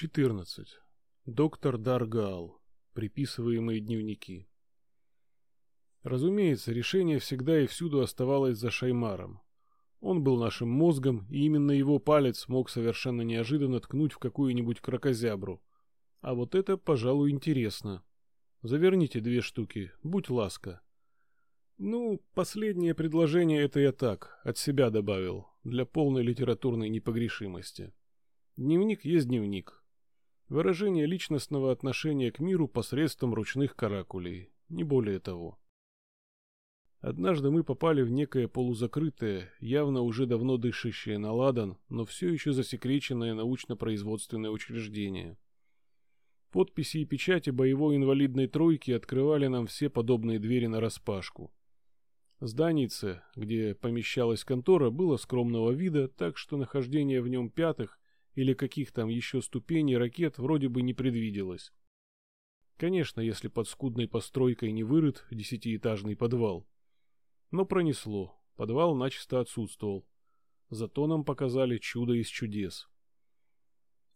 14. Доктор Даргал. Приписываемые дневники. Разумеется, решение всегда и всюду оставалось за Шаймаром. Он был нашим мозгом, и именно его палец мог совершенно неожиданно ткнуть в какую-нибудь крокозябру. А вот это, пожалуй, интересно. Заверните две штуки, будь ласка. Ну, последнее предложение это я так, от себя добавил, для полной литературной непогрешимости. Дневник есть дневник, Выражение личностного отношения к миру посредством ручных каракулей, не более того. Однажды мы попали в некое полузакрытое, явно уже давно дышащее на ладан, но все еще засекреченное научно-производственное учреждение. Подписи и печати боевой инвалидной тройки открывали нам все подобные двери нараспашку. Зданице, где помещалась контора, было скромного вида, так что нахождение в нем пятых или каких там еще ступеней ракет вроде бы не предвиделось. Конечно, если под скудной постройкой не вырыт десятиэтажный подвал. Но пронесло, подвал начисто отсутствовал. Зато нам показали чудо из чудес.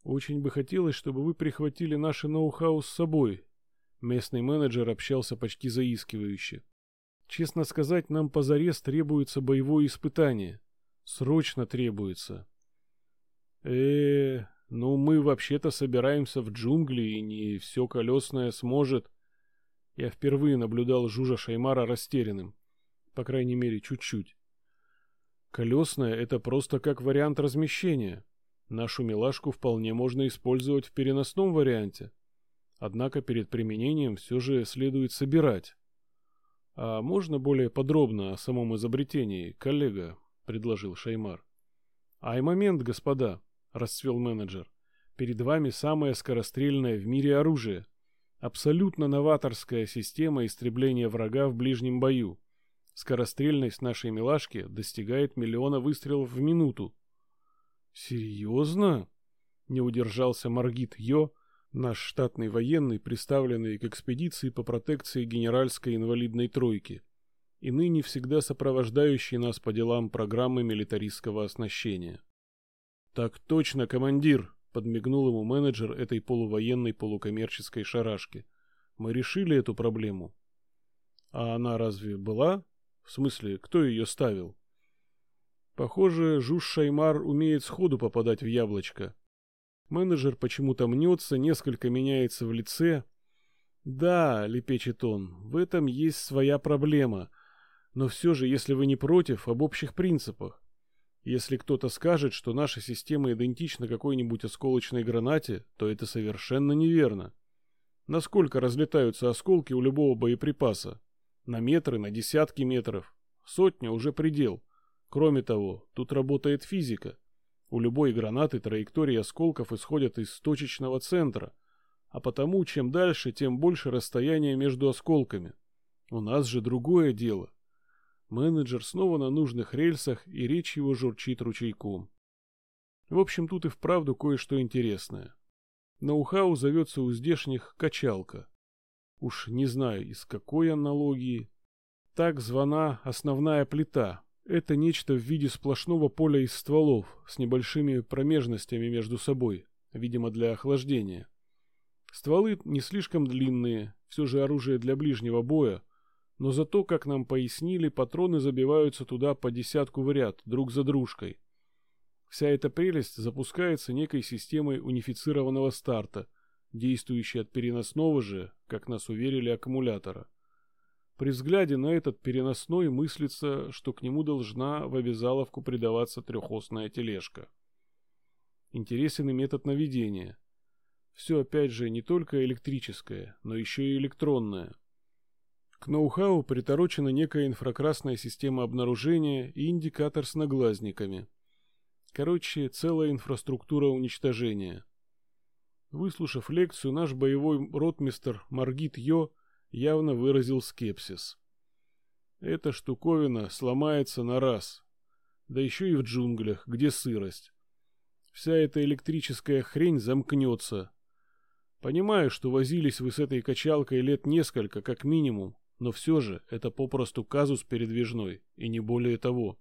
Очень бы хотелось, чтобы вы прихватили наше ноу-хау с собой. Местный менеджер общался почти заискивающе. Честно сказать, нам позарез требуется боевое испытание. Срочно требуется э ну мы вообще-то собираемся в джунгли, и не все колесное сможет. Я впервые наблюдал Жужа Шаймара растерянным. По крайней мере, чуть-чуть. Колесное — это просто как вариант размещения. Нашу милашку вполне можно использовать в переносном варианте. Однако перед применением все же следует собирать. А можно более подробно о самом изобретении, коллега, предложил Шаймар. Ай момент, господа расцвел менеджер. Перед вами самое скорострельное в мире оружие. Абсолютно новаторская система истребления врага в ближнем бою. Скорострельность нашей милашки достигает миллиона выстрелов в минуту. Серьезно? Не удержался Маргит Йо, наш штатный военный, представленный к экспедиции по протекции генеральской инвалидной тройки, и ныне всегда сопровождающий нас по делам программы милитаристского оснащения. «Так точно, командир!» — подмигнул ему менеджер этой полувоенной полукоммерческой шарашки. «Мы решили эту проблему». «А она разве была? В смысле, кто ее ставил?» Похоже, Жуж Шаймар умеет сходу попадать в яблочко. Менеджер почему-то мнется, несколько меняется в лице. «Да», — лепечет он, — «в этом есть своя проблема. Но все же, если вы не против, об общих принципах. Если кто-то скажет, что наша система идентична какой-нибудь осколочной гранате, то это совершенно неверно. Насколько разлетаются осколки у любого боеприпаса? На метры, на десятки метров. Сотня уже предел. Кроме того, тут работает физика. У любой гранаты траектории осколков исходят из точечного центра, а потому чем дальше, тем больше расстояние между осколками. У нас же другое дело. Менеджер снова на нужных рельсах, и речь его журчит ручейком. В общем, тут и вправду кое-что интересное. Ноу-хау зовется у здешних «качалка». Уж не знаю, из какой аналогии. Так звана основная плита. Это нечто в виде сплошного поля из стволов, с небольшими промежностями между собой, видимо, для охлаждения. Стволы не слишком длинные, все же оружие для ближнего боя — но зато, как нам пояснили, патроны забиваются туда по десятку в ряд, друг за дружкой. Вся эта прелесть запускается некой системой унифицированного старта, действующей от переносного же, как нас уверили, аккумулятора. При взгляде на этот переносной мыслится, что к нему должна в обязаловку придаваться трехосная тележка. Интересен и метод наведения. Все опять же не только электрическое, но еще и электронное – к ноу-хау приторочена некая инфракрасная система обнаружения и индикатор с наглазниками. Короче, целая инфраструктура уничтожения. Выслушав лекцию, наш боевой ротмистер Маргит Йо явно выразил скепсис. Эта штуковина сломается на раз. Да еще и в джунглях, где сырость. Вся эта электрическая хрень замкнется. Понимаю, что возились вы с этой качалкой лет несколько, как минимум, но все же это попросту казус передвижной, и не более того.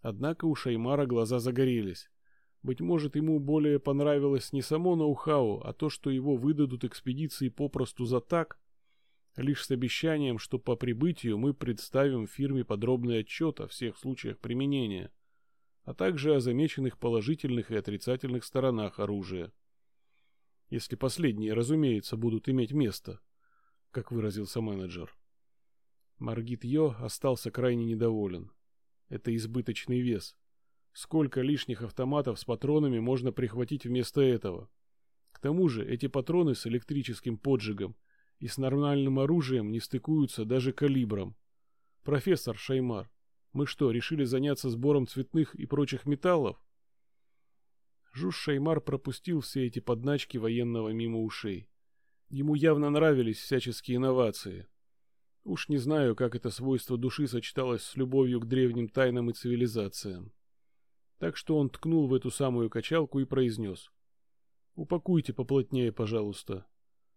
Однако у Шаймара глаза загорелись. Быть может, ему более понравилось не само ноу-хау, а то, что его выдадут экспедиции попросту за так, лишь с обещанием, что по прибытию мы представим фирме подробный отчет о всех случаях применения, а также о замеченных положительных и отрицательных сторонах оружия. Если последние, разумеется, будут иметь место, как выразился менеджер. Маргит Йо остался крайне недоволен. Это избыточный вес. Сколько лишних автоматов с патронами можно прихватить вместо этого? К тому же эти патроны с электрическим поджигом и с нормальным оружием не стыкуются даже калибром. Профессор Шаймар, мы что, решили заняться сбором цветных и прочих металлов? Жуж Шаймар пропустил все эти подначки военного мимо ушей. Ему явно нравились всяческие инновации. Уж не знаю, как это свойство души сочеталось с любовью к древним тайнам и цивилизациям. Так что он ткнул в эту самую качалку и произнес. «Упакуйте поплотнее, пожалуйста.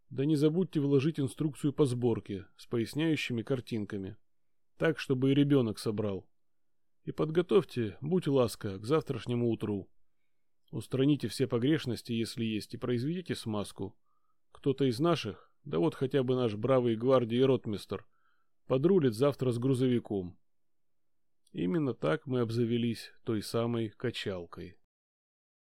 Да не забудьте вложить инструкцию по сборке с поясняющими картинками. Так, чтобы и ребенок собрал. И подготовьте, будь ласка, к завтрашнему утру. Устраните все погрешности, если есть, и произведите смазку. Кто-то из наших, да вот хотя бы наш бравый гвардии ротмистер, подрулит завтра с грузовиком. Именно так мы обзавелись той самой качалкой.